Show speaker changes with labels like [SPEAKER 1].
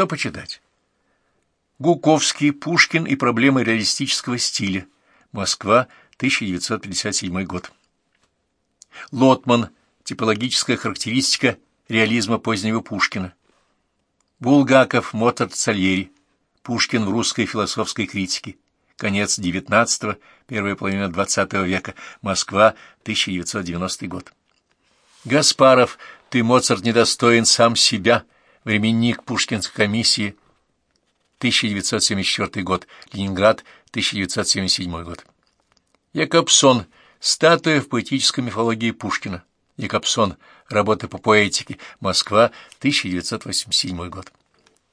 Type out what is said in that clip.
[SPEAKER 1] Что почитать? Гуковский, Пушкин и проблемы реалистического стиля. Москва, 1957 год. Лотман. Типологическая характеристика реализма позднего Пушкина. Булгаков, Моцарт, Сальери. Пушкин в русской философской критике. Конец XIX, первая половина XX века. Москва, 1990 год. Гаспаров, ты, Моцарт, недостоин сам себя. Временник Пушкинской комиссии. 1974 год. Ленинград, 1977 год. Якобсон. Статуя в поэтической мифологии Пушкина. Якобсон. Работы по поэтике. Москва, 1987 год.